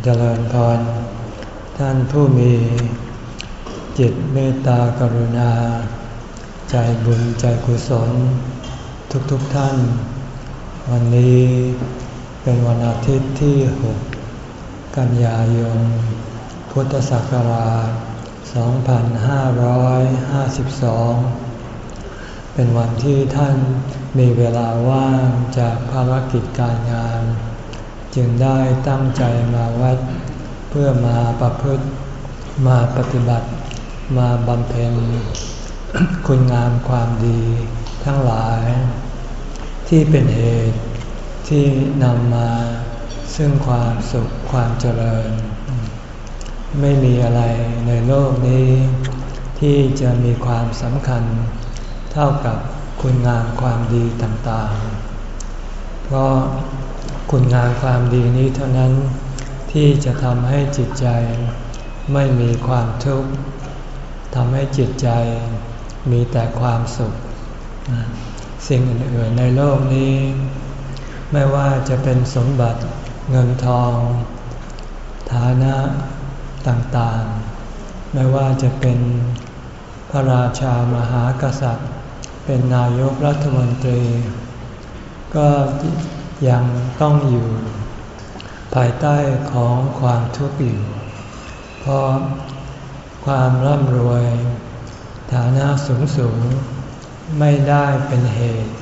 เจริญพร ท่านผู้มีจิตเมตตากรุณา ใจบุญใจกุศล ทุกๆทท่าน วันนี้เป็นวันอาทิตย์ที่ 6 กันยายน พุทธศักราช 2552 เป็นวันที่ท่านมีเวลาว่างจากภารกิจการงาน จึงได้ตั้งใจมาวัด เพื่อมาประพฤติมาปฏิบัติ มาบำเพ็ญคุณงามความดีทั้งหลาย ที่เป็นเหตุที่นำมาซึ่งความสุขความเจริญ ไม่มีอะไรในโลกนี้ ที่จะมีความสำคัญ เท่ากับคุณงามความดีต่างๆ เพราะ คุณงามความดีนี้เท่านั้นที่จะทำให้จิตใจไม่มีความทุกข์ทำให้จิตใจมีแต่ความสุข สิ่งอื่นๆในโลกนี้ ไม่ว่าจะเป็นสมบัติเงินทอง ฐานะต่างๆ ไม่ว่าจะเป็นพระราชามหากษัตริย์ เป็นนายกรัฐมนตรี ก็ ยังต้องอยู่ ภายใต้ของความทุกข์อยู่ เพราะความร่ำรวย ฐานะสูงสูงไม่ได้เป็นเหตุ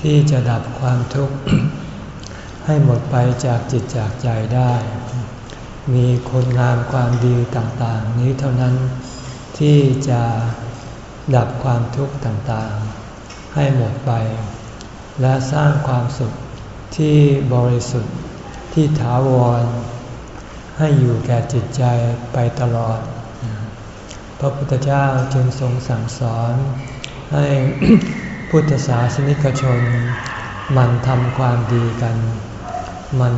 ที่จะดับความทุกข์ ให้หมดไปจากจิตจากใจได้ มีคุณงามความดีต่างๆ นี้เท่านั้นที่จะดับความทุกข์ต่างๆ ให้หมดไป และสร้างความสุข ที่บริสุทธิ์ที่ถาวร ให้อยู่แก่จิตใจไปตลอด พระพุทธเจ้าจึงทรงสั่งสอน ให้พุทธศาสนิกชน มันทำความดีกัน มัน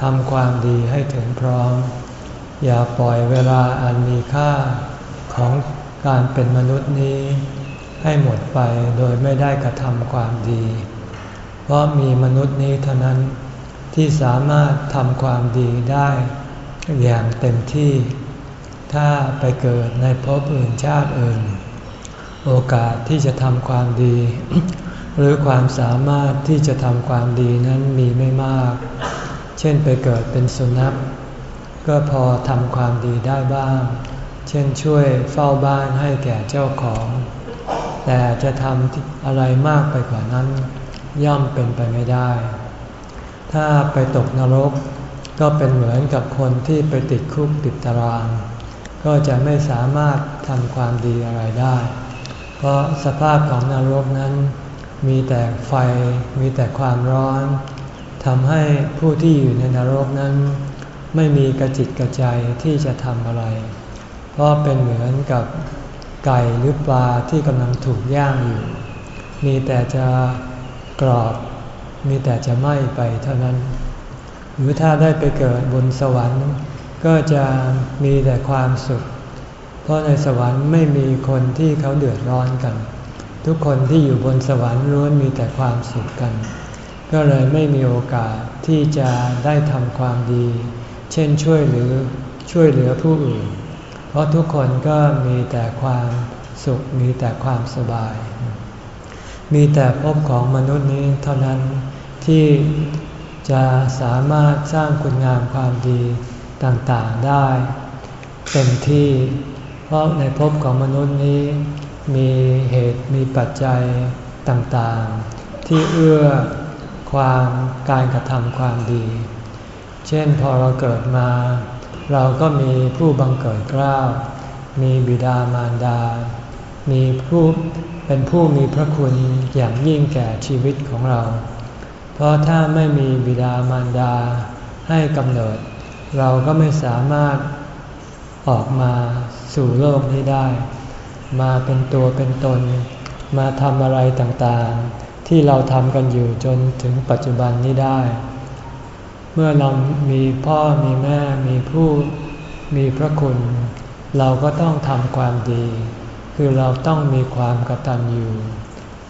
ทำความดีให้ถึงพร้อม อย่าปล่อยเวลาอันมีค่าของการเป็นมนุษย์นี้ ให้หมดไปโดยไม่ได้กระทำความดี เพราะมีมนุษย์นี้เท่านั้นที่สามารถทำความดีได้อย่างเต็มที่ ถ้าไปเกิดในภพอื่นชาติอื่น โอกาสที่จะทำความดี หรือความสามารถที่จะทำความดีนั้นมีไม่มาก เช่นไปเกิดเป็นสุนัข ก็พอทำความดีได้บ้าง เช่นช่วยเฝ้าบ้านให้แก่เจ้าของ แต่จะทำอะไรมากไปกว่านั้น ย่อมเป็นไปไม่ได้ ถ้าไปตกนรก ก็เป็นเหมือนกับคนที่ไปติดคุกติดตาราง ก็จะไม่สามารถทำความดีอะไรได้ เพราะสภาพของนรกนั้น มีแต่ไฟมีแต่ความร้อนทำให้ผู้ที่อยู่ในนรกนั้น ไม่มีกระจิตกระใจที่จะทำอะไร เพราะเป็นเหมือนกับไก่หรือปลาที่กำลังถูกย่างอยู่ มีแต่จะ กรอบมีแต่จะไหม้ไปเท่านั้น หรือถ้าได้ไปเกิดบนสวรรค์ ก็จะมีแต่ความสุข เพราะในสวรรค์ไม่มีคนที่เขาเดือดร้อนกัน ทุกคนที่อยู่บนสวรรค์ล้วนมีแต่ความสุขกัน ก็เลยไม่มีโอกาสที่จะได้ทำความดี เช่นช่วยหรือช่วยเหลือผู้อื่น เพราะทุกคนก็มีแต่ความสุขมีแต่ความสบาย มีแต่ภพของมนุษย์นี้เท่านั้นที่จะสามารถสร้างคุณงามความดีต่างๆได้เต็มที่ เพราะในภพของมนุษย์นี้ มีเหตุมีปัจจัยต่างๆ ที่เอื้อความการกระทำความดี เช่นพอเราเกิดมา เราก็มีผู้บังเกิดกล้าวมีบิดามารดา มีผู้เป็นผู้มีพระคุณอย่างยิ่งแก่ชีวิตของเรา เพราะถ้าไม่มีบิดามารดาให้กำเนิด เราก็ไม่สามารถออกมาสู่โลกนี้ได้ มาเป็นตัวเป็นตน มาทำอะไรต่างๆ ที่เราทำกันอยู่จนถึงปัจจุบันนี้ได้ เมื่อเรามีพ่อมีแม่มีผู้มีพระคุณ เราก็ต้องทำความดี คือเราต้องมีความกตัญญู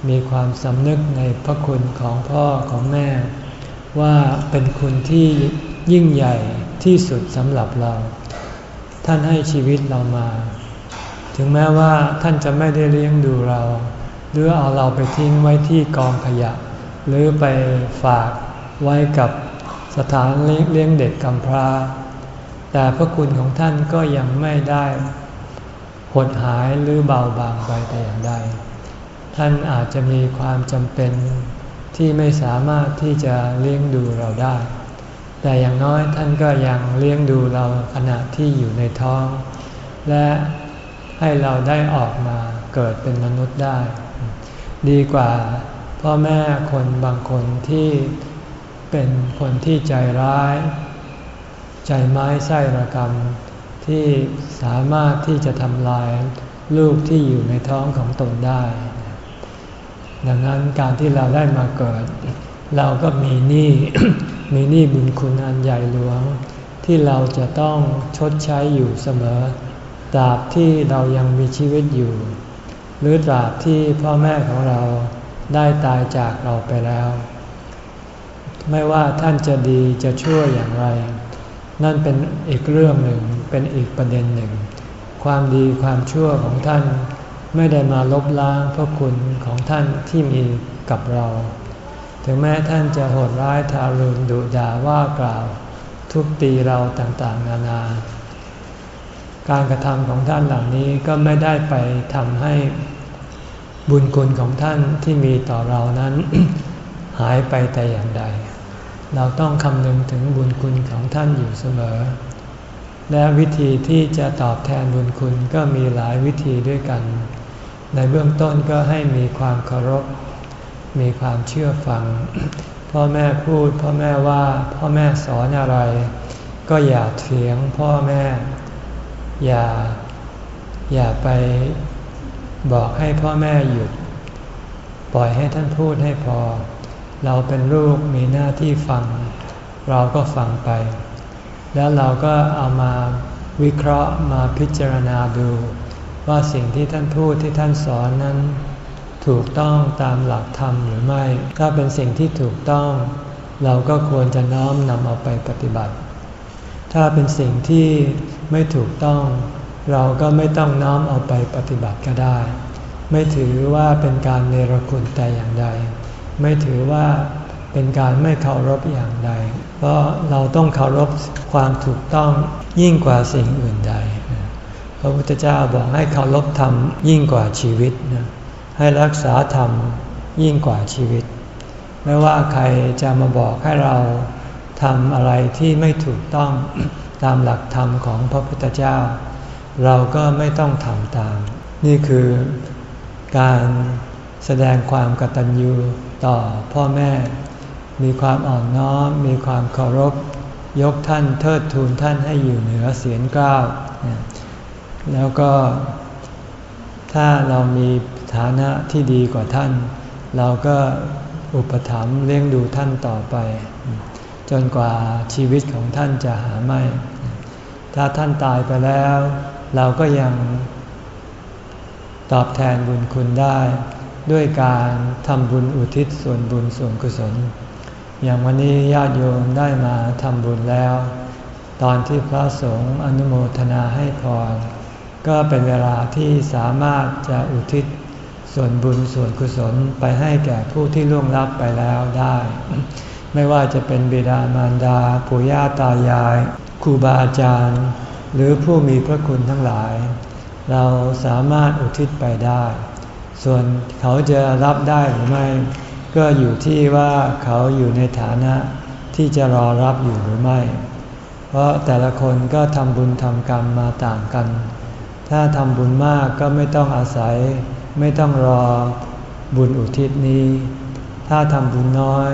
มีความสำนึกในพระคุณของพ่อของแม่ ว่าเป็นคุณที่ยิ่งใหญ่ที่สุดสำหรับเรา ท่านให้ชีวิตเรามา ถึงแม้ว่าท่านจะไม่ได้เลี้ยงดูเรา หรือเอาเราไปทิ้งไว้ที่กองขยะ หรือไปฝากไว้กับสถานเลี้ยงเด็กกำพร้า แต่พระคุณของท่านก็ยังไม่ได้ หดหายหรือเบาบางไปแต่อย่างใด ท่านอาจจะมีความจำเป็นที่ไม่สามารถที่จะเลี้ยงดูเราได้ แต่อย่างน้อยท่านก็ยังเลี้ยงดูเราขณะที่อยู่ในท้อง และให้เราได้ออกมาเกิดเป็นมนุษย์ได้ ดีกว่าพ่อแม่คนบางคนที่เป็นคนที่ใจร้าย ใจไม้ไส้ระกรรม ที่สามารถที่จะทำลายลูกที่อยู่ในท้องของตนได้ ดังนั้นการที่เราได้มาเกิด เราก็มีหนี้มีหนี้บุญคุณอันใหญ่หลวง ที่เราจะต้องชดใช้อยู่เสมอตราบที่เรายังมีชีวิตอยู่ หรือตราบที่พ่อแม่ของเราได้ตายจากเราไปแล้ว ไม่ว่าท่านจะดีจะชั่วอย่างไร นั่นเป็นอีกเรื่องหนึ่ง เป็นอีกประเด็นหนึ่ง ความดีความชั่วของท่านไม่ได้มาลบล้างพระคุณของท่านที่มีกับเรา ถึงแม้ท่านจะโหดร้ายทารุณดุด่าว่ากล่าว ทุบตีเราต่างๆ นานา การกระทำของท่านเหล่านี้ก็ไม่ได้ไปทำให้บุญคุณของท่านที่มีต่อเรานั้น หายไปแต่อย่างใด เราต้องคำนึงถึงบุญคุณของท่านอยู่เสมอ และวิธีที่จะตอบแทนบุญคุณก็มีหลายวิธีด้วยกัน ในเบื้องต้นก็ให้มีความเคารพ มีความเชื่อฟัง พ่อแม่พูด พ่อแม่ว่า พ่อแม่สอนอะไร ก็อย่าเถียงพ่อแม่ อย่า อย่าไปบอกให้พ่อแม่หยุด ปล่อยให้ท่านพูดให้พอ เราเป็นลูกมีหน้าที่ฟัง เราก็ฟังไป แล้วเราก็เอามาวิเคราะห์มาพิจารณาดู ว่าสิ่งที่ท่านพูดที่ท่านสอนนั้น ถูกต้องตามหลักธรรมหรือไม่ ถ้าเป็นสิ่งที่ถูกต้อง เราก็ควรจะน้อมนำเอาไปปฏิบัติ ถ้าเป็นสิ่งที่ไม่ถูกต้อง เราก็ไม่ต้องน้อมเอาไปปฏิบัติก็ได้ ไม่ถือว่าเป็นการเนรคุณแต่อย่างใด ไม่ถือว่า เป็นการไม่เคารพอย่างใด เพราะเราต้องเคารพความถูกต้องยิ่งกว่าสิ่งอื่นใด พระพุทธเจ้าบอกให้เคารพธรรมยิ่งกว่าชีวิตนะให้รักษาธรรมยิ่งกว่าชีวิต ไม่ว่าใครจะมาบอกให้เราทำอะไรที่ไม่ถูกต้องตามหลักธรรมของพระพุทธเจ้า เราก็ไม่ต้องทำตาม นี่คือการแสดงความกตัญญูต่อพ่อแม่ มีความอ่อนน้อม มีความเคารพ ยกท่านเทิดทูนท่านให้อยู่เหนือเสียงกล้าว แล้วก็ถ้าเรามีฐานะที่ดีกว่าท่าน เราก็อุปถัมภ์เลี้ยงดูท่านต่อไป จนกว่าชีวิตของท่านจะหาไม่ ถ้าท่านตายไปแล้ว เราก็ยังตอบแทนบุญคุณได้ ด้วยการทำบุญอุทิศส่วนบุญส่วนกุศล อย่างวันนี้ญาติโยมได้มาทำบุญแล้ว ตอนที่พระสงฆ์อนุโมทนาให้พรก็เป็นเวลาที่สามารถจะอุทิศส่วนบุญส่วนกุศลไปให้แก่ผู้ที่ล่วงลับไปแล้วได้ ไม่ว่าจะเป็นบิดามารดาปู่ย่าตายายครูบาอาจารย์ หรือผู้มีพระคุณทั้งหลาย เราสามารถอุทิศไปได้ ส่วนเขาจะรับได้หรือไม่ ก็อยู่ที่ว่าเขาอยู่ในฐานะที่จะรอรับอยู่หรือไม่ เพราะแต่ละคนก็ทำบุญทำกรรมมาต่างกัน ถ้าทำบุญมากก็ไม่ต้องอาศัย ไม่ต้องรอบุญอุทิศนี้ ถ้าทำบุญน้อย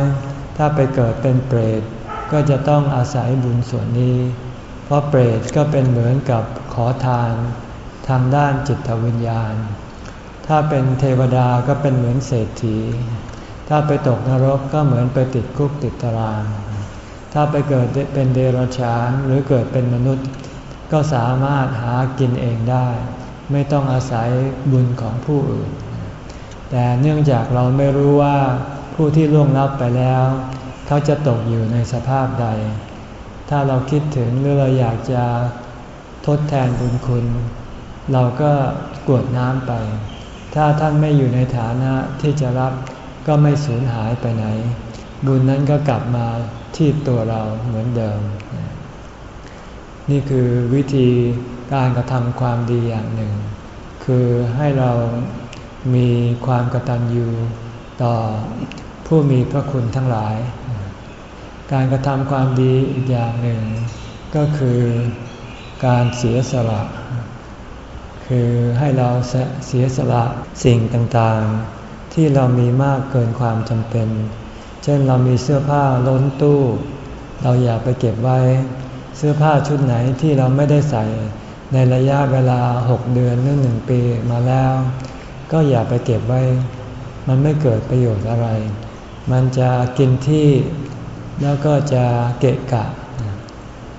ถ้าไปเกิดเป็นเปรต ก็จะต้องอาศัยบุญส่วนนี้ เพราะเปรตก็เป็นเหมือนกับขอทาน ทางด้านจิตวิญญาณ ถ้าเป็นเทวดาก็เป็นเหมือนเศรษฐี ถ้าไปตกนรกก็เหมือนไปติดคุกติดตาราง ถ้าไปเกิดเป็นเดรัจฉานหรือเกิดเป็นมนุษย์ ก็สามารถหากินเองได้ ไม่ต้องอาศัยบุญของผู้อื่น แต่เนื่องจากเราไม่รู้ว่าผู้ที่ล่วงลับไปแล้ว เขาจะตกอยู่ในสภาพใด ถ้าเราคิดถึงหรือเราอยากจะทดแทนบุญคุณ เราก็กวดน้ำไป ถ้าท่านไม่อยู่ในฐานะที่จะรับ ก็ไม่สูญหายไปไหน บุญนั้นก็กลับมาที่ตัวเราเหมือนเดิม นี่คือวิธีการกระทำความดีอย่างหนึ่ง คือให้เรามีความกตัญญูต่อผู้มีพระคุณทั้งหลาย การกระทำความดีอีกอย่างหนึ่ง ก็คือการเสียสละ คือให้เราเสียสละสิ่งต่างๆ ที่เรามีมากเกินความจำเป็น เช่นเรามีเสื้อผ้าล้นตู้ เราอยากไปเก็บไว้ เสื้อผ้าชุดไหนที่เราไม่ได้ใส่ ในระยะเวลาหกเดือนหรือหนึ่งปีมาแล้ว ก็อย่าไปเก็บไว้ มันไม่เกิดประโยชน์อะไร มันจะกินที่แล้วก็จะเกะกะ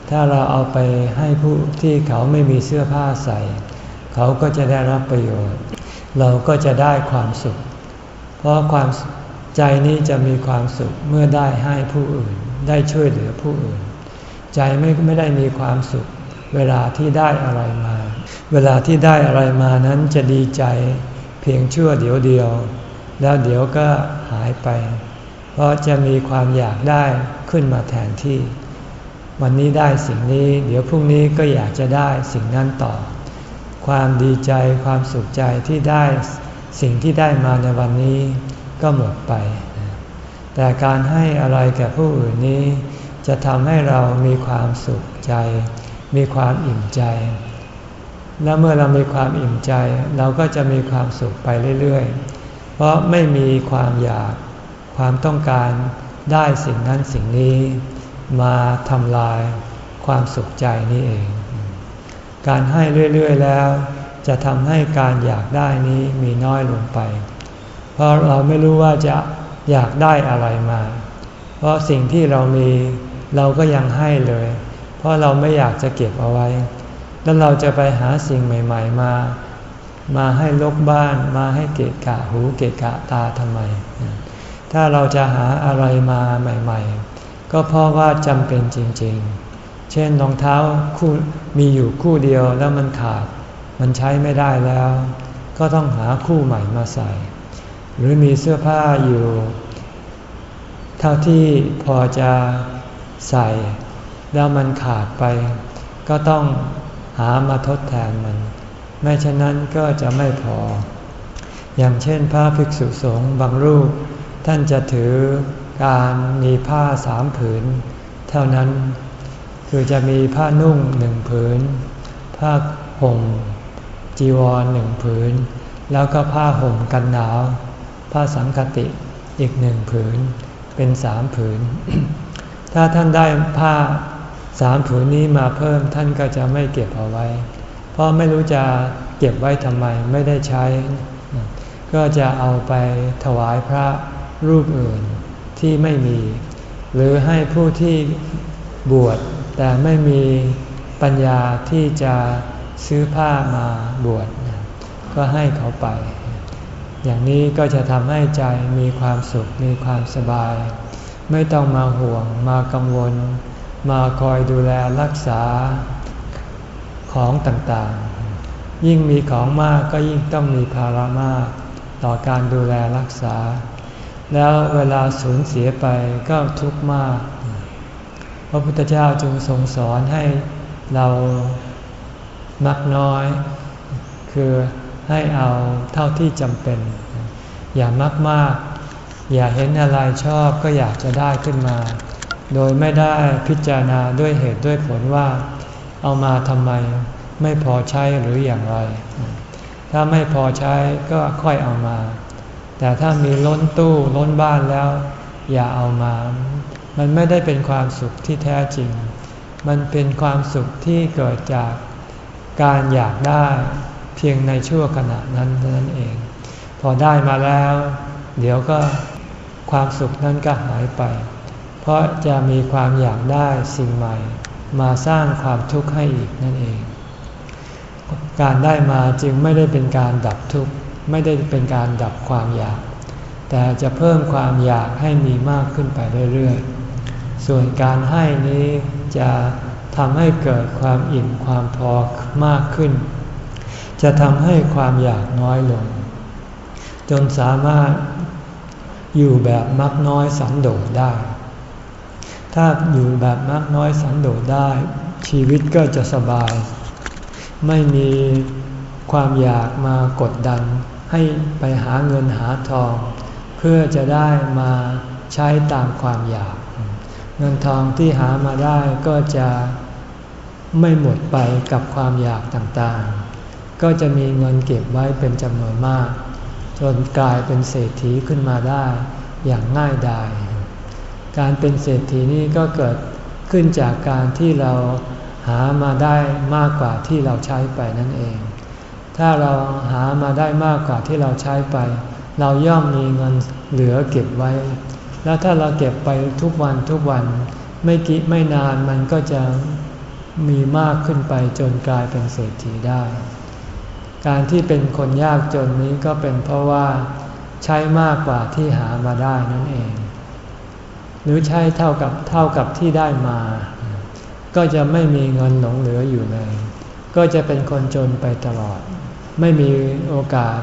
ถ้าเราเอาไปให้ผู้ที่เขาไม่มีเสื้อผ้าใส่ เขาก็จะได้รับประโยชน์ เราก็จะได้ความสุข เพราะความใจนี้จะมีความสุขเมื่อได้ให้ผู้อื่น ได้ช่วยเหลือผู้อื่น ใจไม่ไม่ได้มีความสุข เวลาที่ได้อะไรมา เวลาที่ได้อะไรมานั้นจะดีใจเพียงชั่วเดียวเดียว แล้วเดี๋ยวก็หายไป เพราะจะมีความอยากได้ขึ้นมาแทนที่ วันนี้ได้สิ่งนี้ เดี๋ยวพรุ่งนี้ก็อยากจะได้สิ่งนั้นต่อ ความดีใจความสุขใจที่ได้ สิ่งที่ได้มาในวันนี้ก็หมดไป แต่การให้อะไรแก่ผู้อื่นนี้ จะทำให้เรามีความสุขใจ มีความอิ่มใจ และเมื่อเรามีความอิ่มใจ เราก็จะมีความสุขไปเรื่อยๆ เพราะไม่มีความอยากความต้องการได้สิ่งนั้นสิ่งนี้ มาทำลายความสุขใจนี้เอง การให้เรื่อยๆแล้ว จะทำให้การอยากได้นี้มีน้อยลงไป เพราะเราไม่รู้ว่าจะอยากได้อะไรมา เพราะสิ่งที่เรามีเราก็ยังให้เลย เพราะเราไม่อยากจะเก็บเอาไว้ แล้วเราจะไปหาสิ่งใหม่ ๆ มา มาให้ลกบ้านมาให้เกะกะหูเกะกะตาทำไม ถ้าเราจะหาอะไรมาใหม่ ๆ ก็เพราะว่าจำเป็นจริง ๆ เช่นรองเท้าคู่มีอยู่คู่เดียวแล้วมันขาด มันใช้ไม่ได้แล้ว ก็ต้องหาคู่ใหม่มาใส่ หรือมีเสื้อผ้าอยู่ เท่าที่พอจะใส่ แล้วมันขาดไป ก็ต้องหามาทดแทนมัน ไม่ฉะนั้นก็จะไม่พอ อย่างเช่นพระภิกษุสงฆ์บางรูป ท่านจะถือการมีผ้าสามผืน เท่านั้นคือจะมีผ้านุ่งหนึ่งผืน ผ้าห่ม จีวรหนึ่งผืน แล้วก็ผ้าห่มกันหนาว ผ้าสังคติอีกหนึ่งผืน เป็นสามผืน ถ้าท่านได้ผ้าสามผืนนี้มาเพิ่มท่านก็จะไม่เก็บเอาไว้ เพราะไม่รู้จะเก็บไว้ทำไมไม่ได้ใช้ ก็จะเอาไปถวายพระรูปอื่นที่ไม่มี หรือให้ผู้ที่บวชแต่ไม่มีปัญญาที่จะ ซื้อผ้ามาบวชก็ให้เขาไป อย่างนี้ก็จะทำให้ใจมีความสุขมีความสบาย ไม่ต้องมาห่วงมากังวล มาคอยดูแลรักษาของต่างๆ ยิ่งมีของมากก็ยิ่งต้องมีภาระมาก ต่อการดูแลรักษา แล้วเวลาสูญเสียไปก็ทุกข์มาก พระพุทธเจ้าจึงทรงสอนให้เรา มักน้อย คือให้เอาเท่าที่จำเป็น อย่ามักมากอย่าเห็นอะไรชอบก็อยากจะได้ขึ้นมา โดยไม่ได้พิจารณาด้วยเหตุด้วยผลว่า เอามาทำไมไม่พอใช้หรืออย่างไร ถ้าไม่พอใช้ก็ค่อยเอามา แต่ถ้ามีล้นตู้ล้นบ้านแล้ว อย่าเอามา มันไม่ได้เป็นความสุขที่แท้จริง มันเป็นความสุขที่เกิดจาก การอยากได้เพียงในชั่วขณะนั้นนั่นเอง พอได้มาแล้ว เดี๋ยวก็ความสุขนั้นก็หายไป เพราะจะมีความอยากได้สิ่งใหม่ มาสร้างความทุกข์ให้อีกนั่นเอง การได้มาจึงไม่ได้เป็นการดับทุกข์ไม่ได้เป็นการดับความอยาก แต่จะเพิ่มความอยากให้มีมากขึ้นไปเรื่อยๆ ส่วนการให้นี้จะ ทำให้เกิดความอิ่มความพอมากขึ้น จะทำให้ความอยากน้อยลง จนสามารถอยู่แบบมักน้อยสันโดษได้ ถ้าอยู่แบบมักน้อยสันโดษได้ ชีวิตก็จะสบาย ไม่มีความอยากมากดดัน ให้ไปหาเงินหาทอง เพื่อจะได้มาใช้ตามความอยาก เงินทองที่หามาได้ก็จะ ไม่หมดไปกับความอยากต่างๆ ก็จะมีเงินเก็บไว้เป็นจำนวนมาก จนกลายเป็นเศรษฐีขึ้นมาได้อย่างง่ายดาย การเป็นเศรษฐีนี่ก็เกิดขึ้นจากการที่เราหามาได้มากกว่าที่เราใช้ไปนั่นเอง ถ้าเราหามาได้มากกว่าที่เราใช้ไป เราย่อมมีเงินเหลือเก็บไว้ แล้วถ้าเราเก็บไปทุกวันทุกวันไม่กี่ไม่นานมันก็จะ มีมากขึ้นไปจนกลายเป็นเศรษฐีได้ การที่เป็นคนยากจนนี้ก็เป็นเพราะว่าใช้มากกว่าที่หามาได้นั่นเอง หรือใช้เท่ากับเท่ากับที่ได้มา ก็จะไม่มีเงินหลงเหลืออยู่เลย ก็จะเป็นคนจนไปตลอด ไม่มีโอกาส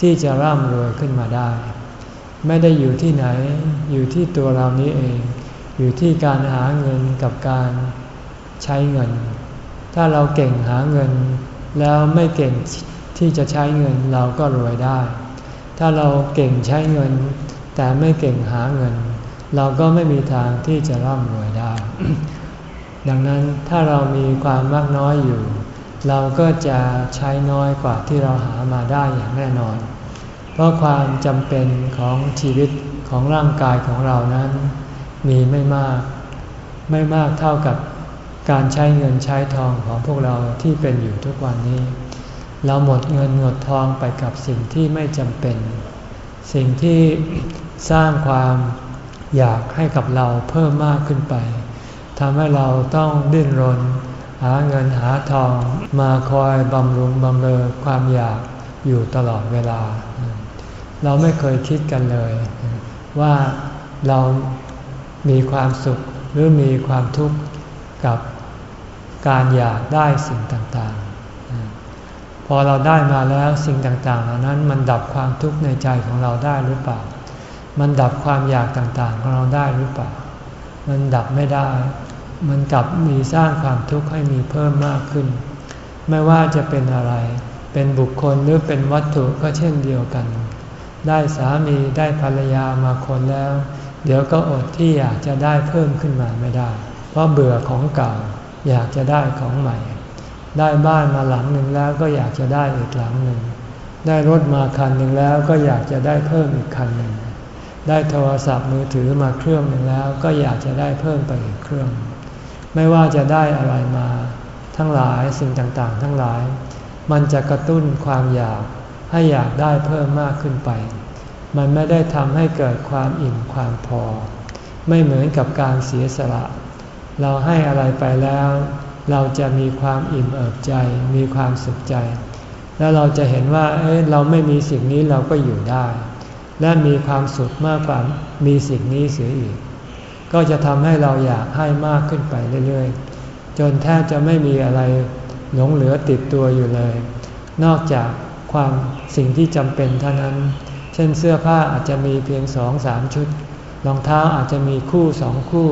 ที่จะร่ำรวยขึ้นมาได้ ไม่ได้อยู่ที่ไหน อยู่ที่ตัวเรานี้เอง อยู่ที่การหาเงินกับการ ใช้เงิน ถ้าเราเก่งหาเงิน แล้วไม่เก่งที่จะใช้เงินเราก็รวยได้ ถ้าเราเก่งใช้เงิน แต่ไม่เก่งหาเงิน เราก็ไม่มีทางที่จะร่ำรวยได้ ดังนั้นถ้าเรามีความมากน้อยอยู่ เราก็จะใช้น้อยกว่าที่เราหามาได้อย่างแน่นอน เพราะความจำเป็นของชีวิตของร่างกายของเรานั้น มีไม่มาก ไม่มากเท่ากับ การใช้เงินใช้ทองของพวกเราที่เป็นอยู่ทุกวันนี้ เราหมดเงินหมดทองไปกับสิ่งที่ไม่จำเป็น สิ่งที่สร้างความอยากให้กับเราเพิ่มมากขึ้นไปทำให้เราต้องดิ้นรน หาเงินหาทองมาคอยบำรุงบำเรอความอยากอยู่ตลอดเวลา เราไม่เคยคิดกันเลย ว่าเรามีความสุขหรือมีความทุกข์กับ การอยากได้สิ่งต่างๆ พอเราได้มาแล้วสิ่งต่างๆเหล่านั้นมันดับความทุกข์ในใจของเราได้หรือเปล่า มันดับความอยากต่างๆ ของเราได้หรือเปล่า มันดับไม่ได้ มันกลับมีสร้างความทุกข์ให้มีเพิ่มมากขึ้น ไม่ว่าจะเป็นอะไร เป็นบุคคลหรือเป็นวัตถุก็เช่นเดียวกัน ได้สามีได้ภรรยามาคนแล้ว เดี๋ยวก็อดที่อยากจะได้เพิ่มขึ้นมาไม่ได้ เพราะเบื่อของเก่า อยากจะได้ของใหม่ ได้บ้านมาหลังหนึ่งแล้วก็อยากจะได้อีกหลังหนึ่ง ได้รถมาคันหนึ่งแล้วก็อยากจะได้เพิ่มอีกคันหนึ่ง ได้โทรศัพท์มือถือมาเครื่องหนึ่งแล้วก็อยากจะได้เพิ่มไปอีกเครื่อง ไม่ว่าจะได้อะไรมาทั้งหลายสิ่งต่างๆ ทั้งหลาย มันจะกระตุ้นความอยากให้อยากได้เพิ่มมากขึ้นไป มันไม่ได้ทำให้เกิดความอิ่มความพอ ไม่เหมือนกับการเสียสละ เราให้อะไรไปแล้ว เราจะมีความอิ่มเอิบใจ มีความสุขใจ แล้วเราจะเห็นว่าเเราไม่มีสิ่งนี้เราก็อยู่ได้ และมีความสุขมากกว่ามีสิ่งนี้เสียอีก ก็จะทำให้เราอยากให้มากขึ้นไปเรื่อยๆ จนแทบจะไม่มีอะไรหลงเหลือติดตัวอยู่เลย นอกจากความสิ่งที่จำเป็นเท่านั้น เช่นเสื้อผ้าอาจจะมีเพียงสองสามชุด รองเท้าอาจจะมีคู่สองคู่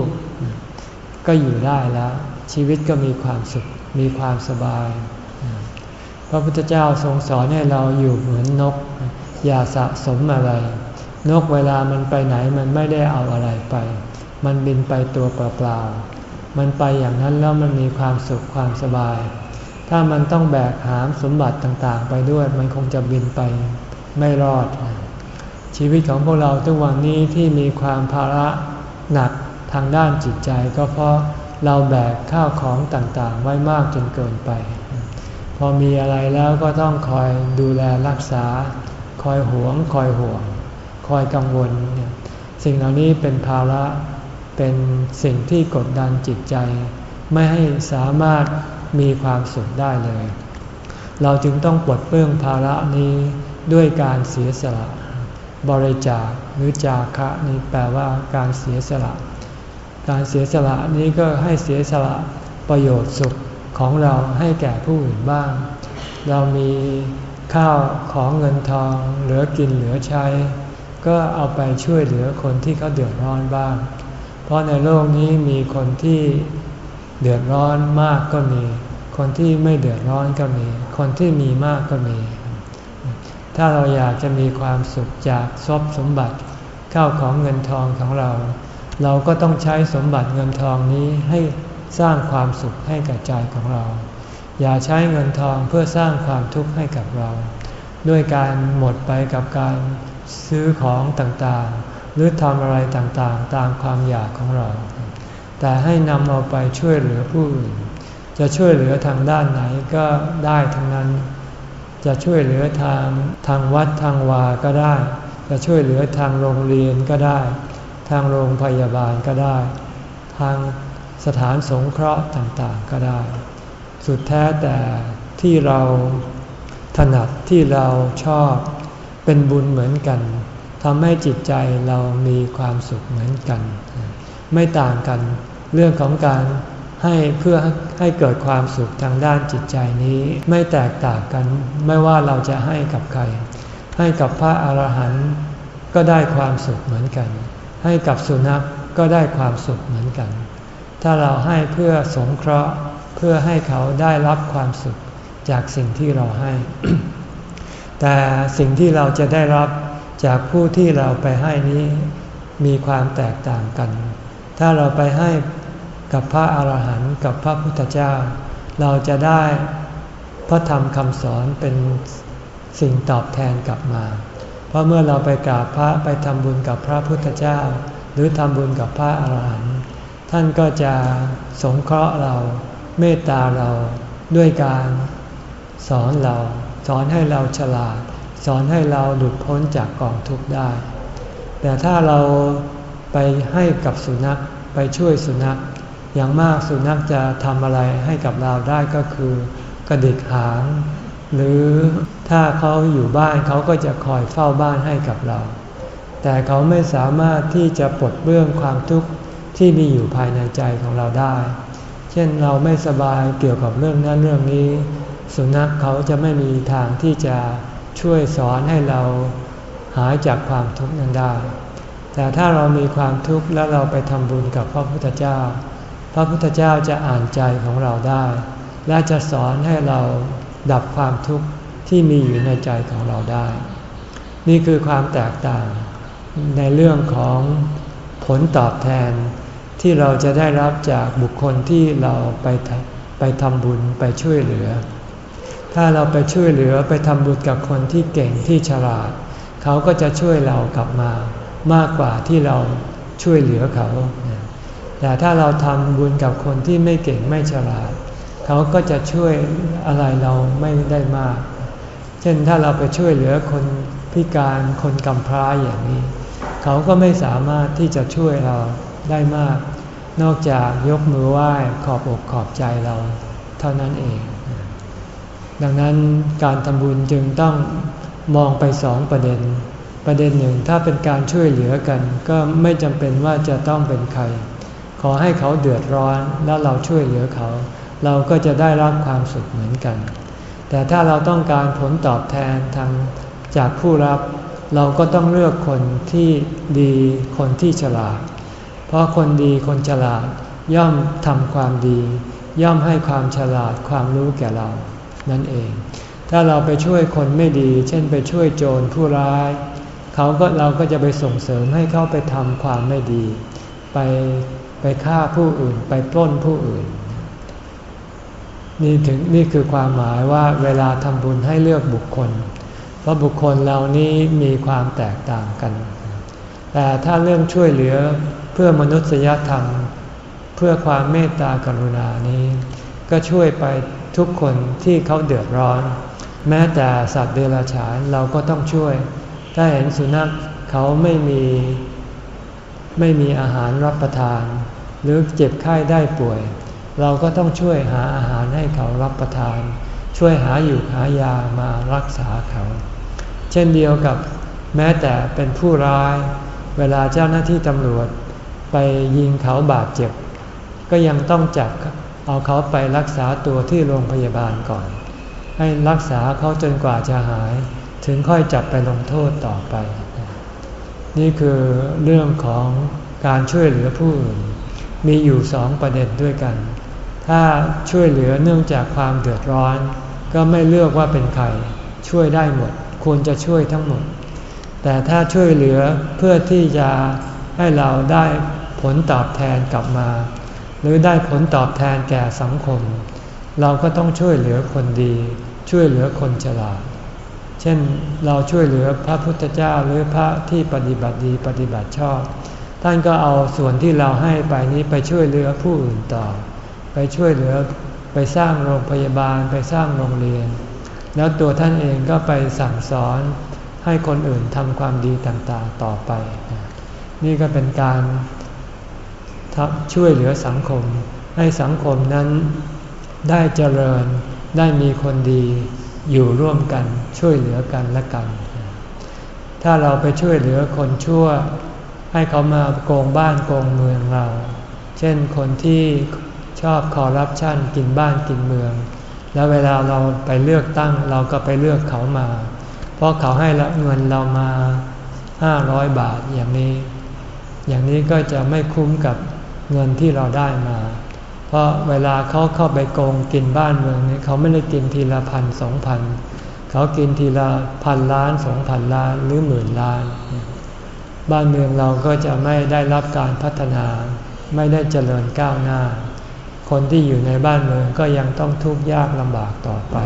ก็อยู่ได้แล้ว ชีวิตก็มีความสุขมีความสบาย พระพุทธเจ้าทรงสอนให้เราอยู่เหมือนนก อย่าสะสมอะไร นกเวลามันไปไหนมันไม่ได้เอาอะไรไป มันบินไปตัวเปล่าๆมันไปอย่างนั้นแล้วมันมีความสุขความสบาย ถ้ามันต้องแบกหามสมบัติต่างๆ ไปด้วยมันคงจะบินไปไม่รอด ชีวิตของพวกเราทุกวันนี้ที่มีความภาระหนัก ทางด้านจิตใจก็เพราะเราแบกข้าวของต่างๆ ไว้มากจนเกินไป พอมีอะไรแล้วก็ต้องคอยดูแลรักษา คอยหวง คอยห่วง คอยกังวล สิ่งเหล่านี้เป็นภาระเป็นสิ่งที่กดดันจิตใจ ไม่ให้สามารถมีความสุขได้เลย เราจึงต้องปลดเปลื้องภาระนี้ด้วยการเสียสละ บริจาคหรือจาคะนี่แปลว่าการเสียสละ การเสียสละนี้ก็ให้เสียสละประโยชน์สุขของเราให้แก่ผู้อื่นบ้าง เรามีข้าวของเงินทองเหลือกินเหลือใช้ ก็เอาไปช่วยเหลือคนที่เขาเดือดร้อนบ้าง เพราะในโลกนี้มีคนที่เดือดร้อนมากก็มี คนที่ไม่เดือดร้อนก็มี คนที่มีมากก็มี ถ้าเราอยากจะมีความสุขจากทรัพย์สมบัติข้าวของเงินทองของเรา เราก็ต้องใช้สมบัติเงินทองนี้ให้สร้างความสุขให้กับใจของเรา อย่าใช้เงินทองเพื่อสร้างความทุกข์ให้กับเรา ด้วยการหมดไปกับการซื้อของต่างๆ หรือทำอะไรต่างๆ ตามความอยากของเรา แต่ให้นำเอาไปช่วยเหลือผู้อื่น จะช่วยเหลือทางด้านไหนก็ได้ทั้งนั้น จะช่วยเหลือทางทางวัดทางวาก็ได้ จะช่วยเหลือทางโรงเรียนก็ได้ ทางโรงพยาบาลก็ได้ ทางสถานสงเคราะห์ต่างๆก็ได้ สุดแท้แต่ที่เราถนัดที่เราชอบเป็นบุญเหมือนกันทำให้จิตใจเรามีความสุขเหมือนกัน ไม่ต่างกันเรื่องของการให้เพื่อให้เกิดความสุขทางด้านจิตใจนี้ ไม่แตกต่างกันไม่ว่าเราจะให้กับใคร ให้กับพระอรหันต์ก็ได้ความสุขเหมือนกัน ให้กับสุนัขกก็ได้ความสุขเหมือนกัน ถ้าเราให้เพื่อสงเคราะห์เพื่อให้เขาได้รับความสุขจากสิ่งที่เราให้ แต่สิ่งที่เราจะได้รับจากผู้ที่เราไปให้นี้มีความแตกต่างกัน ถ้าเราไปให้กับพระอาหารหันต์กับพระพุทธเจ้า เราจะได้พระธรรมคำสอนเป็นสิ่งตอบแทนกลับมา เพราะเมื่อเราไปกราบพระไปทำบุญกับพระพุทธเจ้า หรือทำบุญกับพระอาหารหันต์ท่านก็จะสงเคราะห์เราเมตตาเราด้วยการสอนเรา สอนให้เราฉลาด สอนให้เราหลุดพ้นจากกองทุกข์ได้ แต่ถ้าเราไปให้กับสุนัขไปช่วยสุนัข อย่างมากสุนัขจะทำอะไรให้กับเราได้ก็คือกระดิกหาง หรือถ้าเขาอยู่บ้านเขาก็จะคอยเฝ้าบ้านให้กับเรา แต่เขาไม่สามารถที่จะปลดเบื้องความทุกข์ที่มีอยู่ภายในใจของเราได้ เช่นเราไม่สบายเกี่ยวกับเรื่องนั้นเรื่องนี้ สุนัขเขาจะไม่มีทางที่จะช่วยสอนให้เราหายจากความทุกข์นั้นได้ แต่ถ้าเรามีความทุกข์แล้วเราไปทำบุญกับพระพุทธเจ้า พระพุทธเจ้าจะอ่านใจของเราได้ และจะสอนให้เรา ดับความทุกข์ที่มีอยู่ในใจของเราได้ นี่คือความแตกต่างในเรื่องของผลตอบแทนที่เราจะได้รับจากบุคคลที่เราไปไปทำบุญไปช่วยเหลือ ถ้าเราไปช่วยเหลือไปทำบุญกับคนที่เก่งที่ฉลาด เขาก็จะช่วยเรากลับมามากกว่าที่เราช่วยเหลือเขา แต่ถ้าเราทำบุญกับคนที่ไม่เก่งไม่ฉลาด เขาก็จะช่วยอะไรเราไม่ได้มาก เช่นถ้าเราไปช่วยเหลือคนพิการคนกำพร้าอย่างนี้ เขาก็ไม่สามารถที่จะช่วยเราได้มาก นอกจากยกมือไหว้ขอบอกขอบใจเราเท่านั้นเอง ดังนั้นการทำบุญจึงต้องมองไปสองประเด็น ประเด็นหนึ่งถ้าเป็นการช่วยเหลือกัน ก็ไม่จำเป็นว่าจะต้องเป็นใคร ขอให้เขาเดือดร้อนแล้วเราช่วยเหลือเขา เราก็จะได้รับความสุขเหมือนกัน แต่ถ้าเราต้องการผลตอบแทนทางจากผู้รับ เราก็ต้องเลือกคนที่ดีคนที่ฉลาด เพราะคนดีคนฉลาดย่อมทำความดี ย่อมให้ความฉลาดความรู้แก่เรา นั่นเอง ถ้าเราไปช่วยคนไม่ดี เช่นไปช่วยโจรผู้ร้ายเขาก็เราก็จะไปส่งเสริมให้เขาไปทำความไม่ดี ไปไปฆ่าผู้อื่นไปปล้นผู้อื่น นี่ถึงนี่คือความหมายว่าเวลาทำบุญให้เลือกบุคคล เพราะบุคคลเหล่านี้มีความแตกต่างกัน แต่ถ้าเรื่องช่วยเหลือเพื่อมนุษยธรรม เพื่อความเมตตากรุณานี้ ก็ช่วยไปทุกคนที่เขาเดือดร้อน แม้แต่สัตว์เดรัจฉานเราก็ต้องช่วย ถ้าเห็นสุนัขเขาไม่มีไม่มีอาหารรับประทาน หรือเจ็บไข้ได้ป่วย เราก็ต้องช่วยหาอาหารให้เขารับประทาน ช่วยหาอยู่หายามารักษาเขา เช่นเดียวกับแม้แต่เป็นผู้ร้าย เวลาเจ้าหน้าที่ตำรวจ ไปยิงเขาบาดเจ็บ ก็ยังต้องจับเอาเขาไปรักษาตัวที่โรงพยาบาลก่อน ให้รักษาเขาจนกว่าจะหาย ถึงค่อยจับไปลงโทษต่อไป นี่คือเรื่องของการช่วยเหลือผู้อื่นมีอยู่สองประเด็นด้วยกัน ถ้าช่วยเหลือเนื่องจากความเดือดร้อน ก็ไม่เลือกว่าเป็นใครช่วยได้หมด ควรจะช่วยทั้งหมด แต่ถ้าช่วยเหลือเพื่อที่จะให้เราได้ผลตอบแทนกลับมา หรือได้ผลตอบแทนแก่สังคม เราก็ต้องช่วยเหลือคนดี ช่วยเหลือคนฉลาด เช่นเราช่วยเหลือพระพุทธเจ้าหรือพระที่ปฏิบัติดีปฏิบัติชอบ ท่านก็เอาส่วนที่เราให้ไปนี้ไปช่วยเหลือผู้อื่นต่อ ไปช่วยเหลือไปสร้างโรงพยาบาลไปสร้างโรงเรียน แล้วตัวท่านเองก็ไปสั่งสอนให้คนอื่นทำความดีต่างๆต่อไป นี่ก็เป็นการช่วยเหลือสังคม ให้สังคมนั้นได้เจริญได้มีคนดีอยู่ร่วมกันช่วยเหลือกันและกัน ถ้าเราไปช่วยเหลือคนชั่ว ให้เขามาโกงบ้านโกงเมืองเรา เช่นคนที่ ชอบคอร์รัปชันกินบ้านกินเมือง แล้วเวลาเราไปเลือกตั้งเราก็ไปเลือกเขามา เพราะเขาให้เงินเรามาห้าร้อยบาทอย่างนี้ อย่างนี้ก็จะไม่คุ้มกับเงินที่เราได้มา เพราะเวลาเขาเข้าไปโกงกินบ้านเมืองนี้เขาไม่ได้กินทีละพันสองพันเขากินทีละพันล้านสองพันล้านหรือหมื่นล้าน บ้านเมืองเราก็จะไม่ได้รับการพัฒนา ไม่ได้เจริญก้าวหน้า คนที่อยู่ในบ้านเมืองก็ยังต้องทุกข์ยากลำบากต่อไป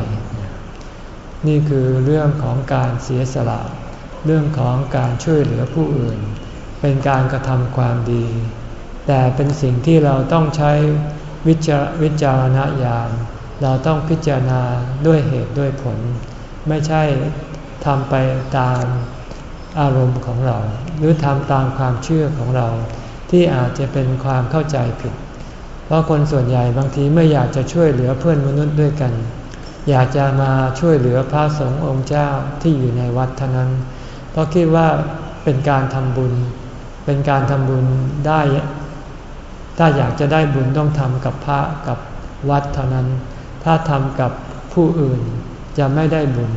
นี่คือเรื่องของการเสียสละ เรื่องของการช่วยเหลือผู้อื่น เป็นการกระทำความดี แต่เป็นสิ่งที่เราต้องใช้วิจาวจารณญาณ เราต้องพิจารณาด้วยเหตุด้วยผล ไม่ใช่ทำไปตามอารมณ์ของเรา หรือทำตามความเชื่อของเราที่อาจจะเป็นความเข้าใจผิด เพราะคนส่วนใหญ่บางทีไม่อยากจะช่วยเหลือเพื่อนมนุษย์ด้วยกัน อยากจะมาช่วยเหลือพระสงฆ์องค์เจ้าที่อยู่ในวัดเท่านั้น เพราะคิดว่าเป็นการทำบุญ เป็นการทำบุญได้ ถ้าอยากจะได้บุญต้องทำกับพระกับวัดเท่านั้น ถ้าทำกับผู้อื่นจะไม่ได้บุญ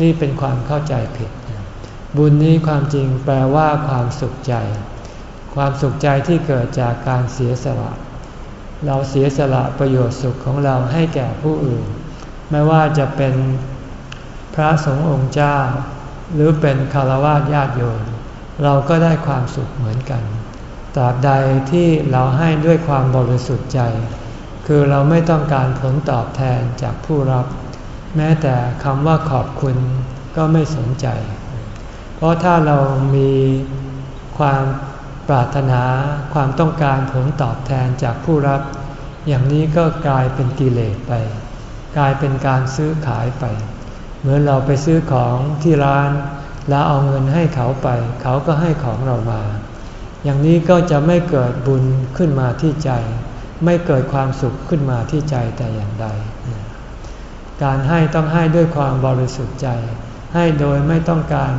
นี่เป็นความเข้าใจผิด บุญนี้ความจริงแปลว่าความสุขใจ ความสุขใจที่เกิดจากการเสียสละ เราเสียสละประโยชน์สุขของเราให้แก่ผู้อื่น ไม่ว่าจะเป็นพระสงฆ์องค์เจ้า หรือเป็นคารวะญาติโยมเราก็ได้ความสุขเหมือนกัน ตราบใดที่เราให้ด้วยความบริสุทธิ์ใจ คือเราไม่ต้องการผลตอบแทนจากผู้รับ แม้แต่คำว่าขอบคุณก็ไม่สนใจ เพราะถ้าเรามีความ ปรารถนาความต้องการผลตอบแทนจากผู้รับ อย่างนี้ก็กลายเป็นกิเลสไป กลายเป็นการซื้อขายไป เหมือนเราไปซื้อของที่ร้าน แล้วเอาเงินให้เขาไป เขาก็ให้ของเรามา อย่างนี้ก็จะไม่เกิดบุญขึ้นมาที่ใจ ไม่เกิดความสุขขึ้นมาที่ใจแต่อย่างใด การให้ต้องให้ด้วยความบริสุทธิ์ใจ ให้โดยไม่ต้องการ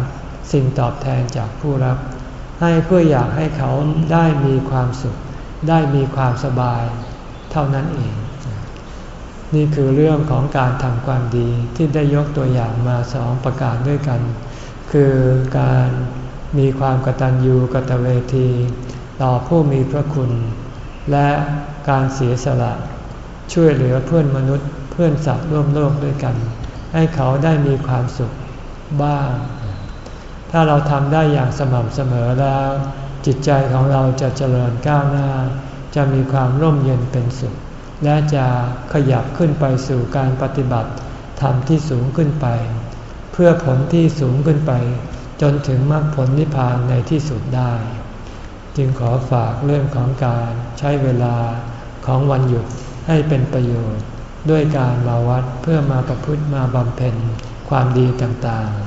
สิ่งตอบแทนจากผู้รับ ให้เพื่ออยากให้เขาได้มีความสุข ได้มีความสบายเท่านั้นเอง นี่คือเรื่องของการทำความดีที่ได้ยกตัวอย่างมาสองประการด้วยกัน คือการมีความกตัญญูกตเวที ต่อผู้มีพระคุณ และการเสียสละช่วยเหลือเพื่อนมนุษย์ เพื่อนสัตว์ร่วมโลกด้วยกัน ให้เขาได้มีความสุขบ้าง ถ้าเราทำได้อย่างสม่ำเสมอแล้ว จิตใจของเราจะเจริญก้าวหน้า จะมีความร่มเย็นเป็นสุข และจะขยับขึ้นไปสู่การปฏิบัติธรรมที่สูงขึ้นไป เพื่อผลที่สูงขึ้นไป จนถึงมรรคผลนิพพานในที่สุดได้ จึงขอฝากเรื่องของการใช้เวลาของวันหยุดให้เป็นประโยชน์ ด้วยการมาวัดเพื่อมาประพฤติมาบำเพ็ญความดีต่างๆ